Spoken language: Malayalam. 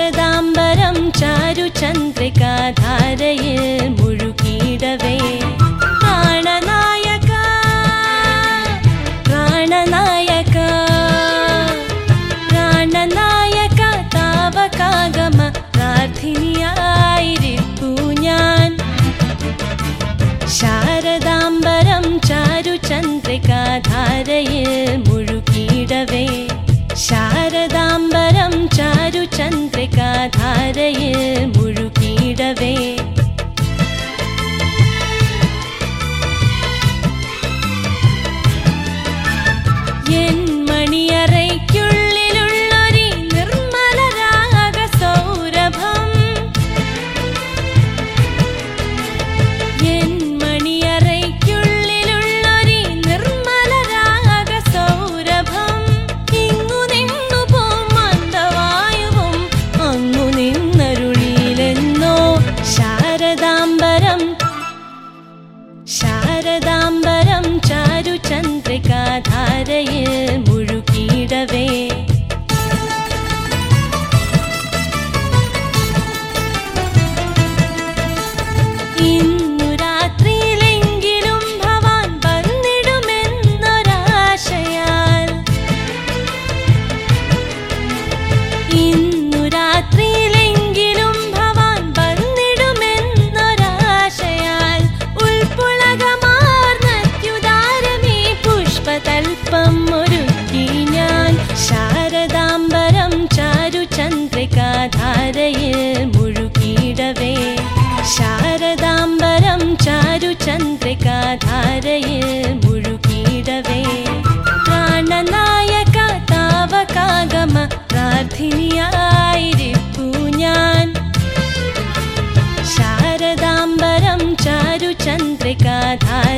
ജഗദാംബരം ചാരുചന്ദ്രികാധാരയിൽ മുഴുകിയിടവേ. പ്രാണനായക പ്രാണനായക ശാരദാംബരം ചാരുചന്ദ്രികാധാരയിൽ മുഴുകിയിടവേ. கங்காதாரையில் முழுகிடவே மழையில் முழுகிடவே मुरुकीडवे शारदाम्बरं चारुचन्द्रिका धारय मुरुकीडवे। प्राणनायक तावकागम प्राथिन्यायि भूयान् शारदाम्बरं चारुचन्द्रिका धार